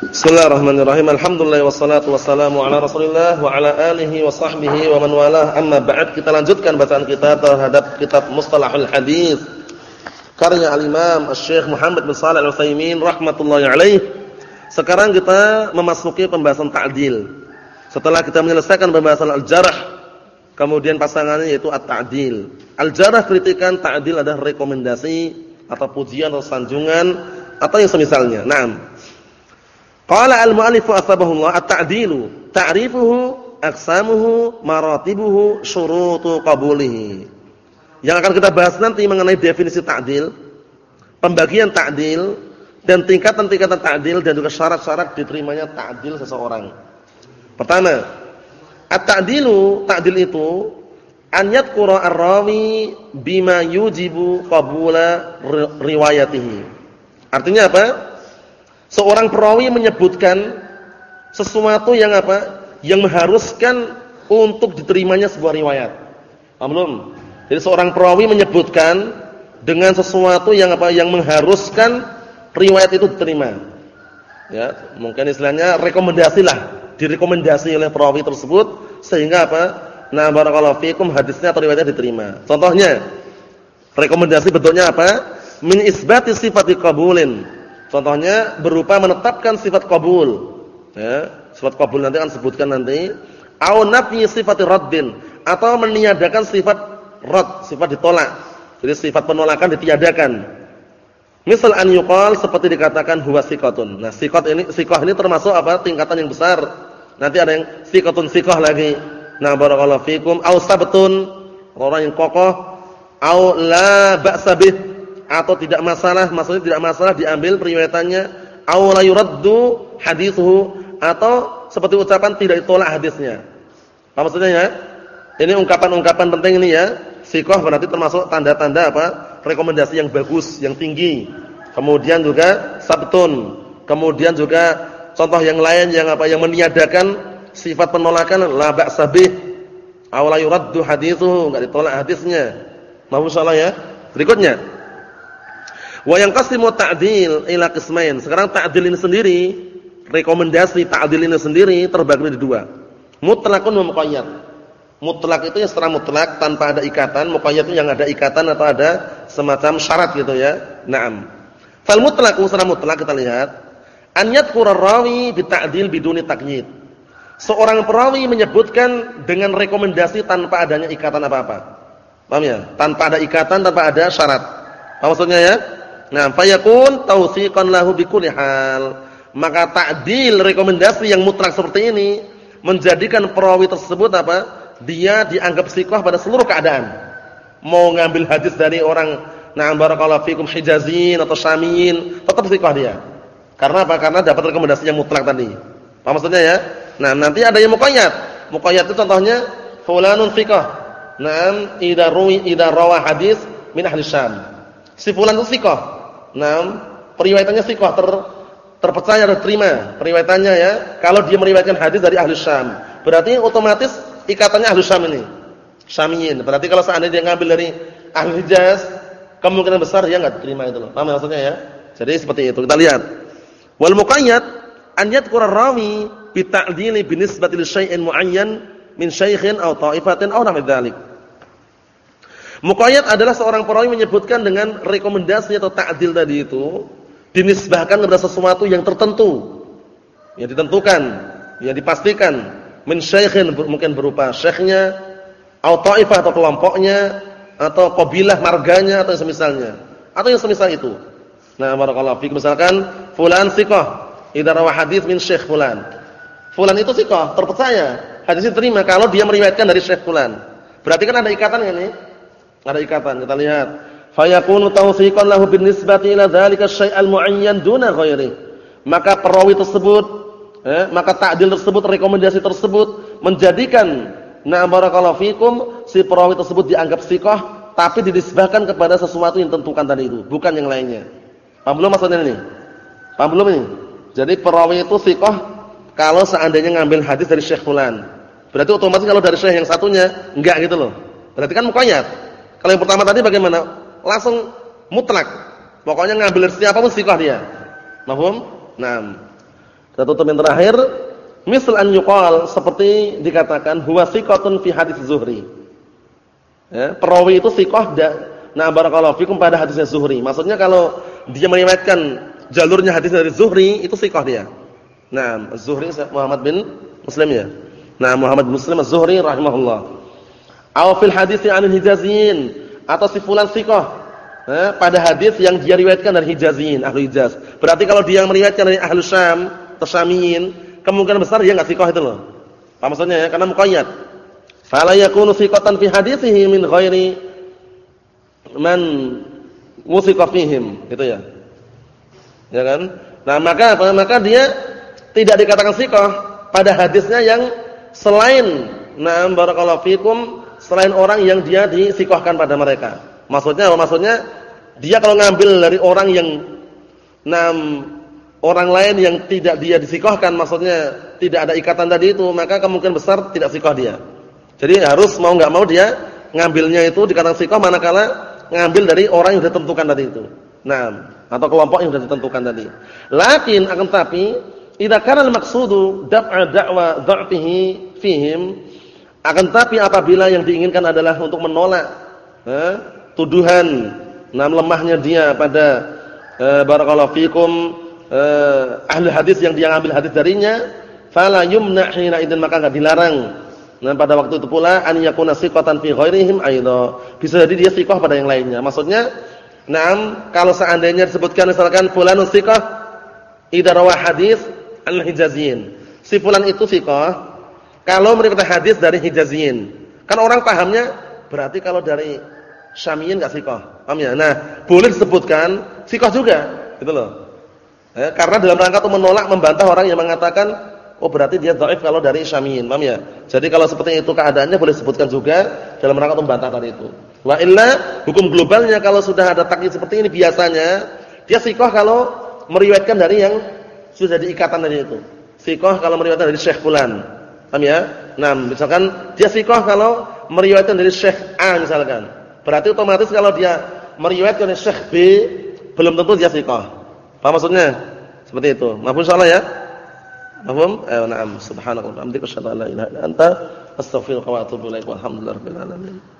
Bismillahirrahmanirrahim. Alhamdulillah wassalatu wassalamu ala Rasulillah wa ala alihi wa sahbihi wa man walah. Amma ba'd, kita lanjutkan bacaan kita terhadap kitab Mustalahul Hadis karya al-Imam Asy-Syaikh Muhammad bin Shalih Al-Utsaimin rahmatullahi alaih. Sekarang kita memasuki pembahasan ta'dil. Setelah kita menyelesaikan pembahasan al-jarh, kemudian pasangannya yaitu at-ta'dil. Al-jarh kritikan, ta'dil adalah rekomendasi atau pujian atau sanjungan atau yang semisalnya. Naam. Qala al-mu'allif asbahullah at-ta'dilu ta'rifuhu aqsamuhu maratibuhu syurutu qabulihi. Yang akan kita bahas nanti mengenai definisi ta'dil, pembagian ta'dil dan tingkatan-tingkatan ta'dil dan juga syarat-syarat diterimanya ta'dil seseorang. Pertama, at-ta'dilu, ta'dil itu an yadhkura ar-rawi bima yujibu qabula riwayatihi. Artinya apa? Seorang perawi menyebutkan sesuatu yang apa? Yang mengharuskan untuk diterimanya sebuah riwayat. Paham belum? Jadi seorang perawi menyebutkan dengan sesuatu yang apa? Yang mengharuskan riwayat itu diterima. Ya, mungkin istilahnya rekomendasi lah, direkomendasi oleh perawi tersebut sehingga apa? Nah, barakallahu fikum hadisnya atau riwayatnya diterima. Contohnya, rekomendasi bentuknya apa? Min isbati sifati qabulin Contohnya berupa menetapkan sifat kabul. Ya, sifat kabul nanti akan sebutkan nanti. Au sifat raddin atau meniadakan sifat rad, sifat ditolak. Jadi sifat penolakan ditiadakan. Misal an yuqal seperti dikatakan huwa siqatun. Nah, siqat ini siqah ini termasuk apa? tingkatan yang besar. Nanti ada yang siqatun siqah lagi. Nah, barakallahu fikum au sabtun orang yang kokoh au la ba'sa bih atau tidak masalah, maksudnya tidak masalah diambil periwayatannya aw la yuraddu hadithuhu atau seperti ucapan tidak ditolak hadisnya. Apa maksudnya ya? Ini ungkapan-ungkapan penting ini ya. Sikoh berarti termasuk tanda-tanda apa? Rekomendasi yang bagus, yang tinggi. Kemudian juga sabtun. Kemudian juga contoh yang lain yang apa? Yang meniadakan sifat penolakan la ba'sa bih. Aw la yuraddu hadithuhu, enggak ditolak hadisnya. Maaf insyaallah ya. Berikutnya Wa yang qasimu ta'dil ila qismain. Sekarang ta'dil ini sendiri, rekomendasi ta'dil ini sendiri terbagi menjadi dua. Mutlaqun wa muqayyad. Mutlak itu yang secara mutlak tanpa ada ikatan, muqayyad itu yang ada ikatan atau ada semacam syarat gitu ya. Naam. Fal mutlaq secara mutlak kita lihat an yadhkura rawi bi ta'dil biduni taqyid. Seorang perawi menyebutkan dengan rekomendasi tanpa adanya ikatan apa-apa. Paham ya? Tanpa ada ikatan, tanpa ada syarat. Apa maksudnya ya? Nah, fayakun tausiqan lahu bikulli hal. Maka ta'dil rekomendasi yang mutlak seperti ini menjadikan perawi tersebut apa? Dia dianggap siqah pada seluruh keadaan. Mau ngambil hadis dari orang na'am barakallahu fikum Hijazin atau Syamiyin, tetap siqah dia. Karena apa? Karena dapat rekomendasi yang mutlak tadi. Apa maksudnya ya? Nah, nanti ada yang muqayyad. Muqayyad itu contohnya fulanun siqah. Naam idza ruwi idza rawa hadis min ahli Syam. Si fulan itu siqah Nah, periwayatannya sikoh ter, terpercaya terima periwayatannya ya. Kalau dia meriwayatkan hadis dari ahli Syam, berarti otomatis ikatannya ahli Syam ini. Syamiyin. Berarti kalau seandainya dia ngambil dari ahli Hijaz, kemungkinan besar dia enggak terima itu loh. Paham maksudnya ya? Jadi seperti itu. Kita lihat. Wal muqayyad an yadhkura rawi bi ta'dili bi nisbati li syai'in muayyan min syaikhin aw ta'ifatin aw nahwi dzalik. Muqayyad adalah seorang perawi menyebutkan dengan rekomendasi atau ta'dil tadi itu dinisbahkan kepada sesuatu yang tertentu. Yang ditentukan, yang dipastikan min syaikhin mungkin berupa syekhnya atau taifah atau kelompoknya atau qabilah marganya atau yang semisalnya atau yang semisal itu. Nah, barakallahu fiik misalkan fulan siqah idza rawa hadis min syekh fulan. Fulan itu siqah, terpercaya. Hadis diterima kalau dia meriwayatkan dari syekh fulan. Berarti kan ada ikatan ini ada ikatan. Kita lihat. Fayakunu tawfiqan lahu bin nisbati ila dzalika syai'al muayyan duna ghairi. Maka perawi tersebut, eh, maka takdil tersebut, rekomendasi tersebut menjadikan na barakallahu fikum si perawi tersebut dianggap siqah tapi dinisbahkan kepada sesuatu yang tentukan tadi itu, bukan yang lainnya. Paham belum maksudnya ini? Paham belum ini? Jadi perawi itu siqah kalau seandainya ngambil hadis dari Syekh fulan. Berarti otomatis kalau dari Syekh yang satunya enggak gitu loh. Berarti kan muqayyad. Kalau yang pertama tadi bagaimana? Langsung mutlak. Pokoknya ngambil dari siapa pun sikoh dia. Mahfum? Nah. Kita tutup yang terakhir, misal an yuqal seperti dikatakan huwa thiqatun fi hadis Zuhri. Ya, perawi itu thiqah nah barakallahu fikum pada hadisnya Zuhri. Maksudnya kalau dia meriwayatkan jalurnya hadis dari Zuhri itu thiqah dia. Nah, Zuhri Muhammad bin Muslim ya. Nah, Muhammad bin Muslim Az-Zuhri rahimahullah. Aw fil hadis 'anil Hijaziyin atau si fulan thiqah eh, pada hadis yang dia riwayatkan dari Hijaziyin, ahli Hijaz. Berarti kalau dia meriwayatkan dari ahli Syam, Tasyamiyin, kemungkinan besar dia enggak thiqah itu loh. Apa maksudnya ya? Karena muqayyad. Fala yakunu thiqatan fi hadisihi min ghairi man wuthiqa fihim, gitu ya. Ya kan? Nah, maka apa? Maka dia tidak dikatakan thiqah pada hadisnya yang selain na'am barakallahu fikum selain orang yang dia disikohkan pada mereka. Maksudnya apa? Maksudnya dia kalau ngambil dari orang yang enam orang lain yang tidak dia disikohkan, maksudnya tidak ada ikatan tadi itu, maka kemungkinan besar tidak sikoh dia. Jadi harus mau nggak mau dia ngambilnya itu dikatakan sikoh manakala ngambil dari orang yang ditentukan tadi itu. Nah, atau kelompok yang sudah ditentukan tadi. Lakin akan tapi idza kana al-maqsudu daf'a da'wa dha'fihi fihim akan tapi apabila yang diinginkan adalah untuk menolak eh, tuduhan nam lemahnya dia pada eh, barakallahu fikum eh, ahli hadis yang dia ambil hadis darinya fala yumna hina idzin maka enggak dilarang. Nah pada waktu itu pula an yakuna siqatan fi ghairihim aidha. Bisa jadi dia siqah pada yang lainnya. Maksudnya nam kalau seandainya disebutkan misalkan fulanun siqah idza hadis al-hijaziyin si fulan itu siqah kalau meriwayatkan hadis dari hijaziyin kan orang pahamnya berarti kalau dari Syamiyin enggak sikoh. Paham ya? Nah, boleh disebutkan sikoh juga, gitu loh. Ya, karena dalam rangka untuk menolak membantah orang yang mengatakan oh berarti dia dhaif kalau dari Syamiyin, paham ya? Jadi kalau seperti itu keadaannya boleh disebutkan juga dalam rangka untuk membantah tadi itu. Wa illa hukum globalnya kalau sudah ada takyid seperti ini biasanya dia sikoh kalau meriwayatkan dari yang sudah diikatan dari itu. Sikoh kalau meriwayatkan dari Syekh fulan. Paham ya? Nah, misalkan dia sikoh kalau meriwayatkan dari Syekh A misalkan. Berarti otomatis kalau dia meriwayatkan dari Syekh B belum tentu dia thiqah. Paham maksudnya? Seperti itu. Mahfum insyaallah ya? Mahfum? Ayo na'am. Subhanallah la ilaha illa anta astaghfiruka wa atubu ilaik. Walhamdulillahirabbil alamin.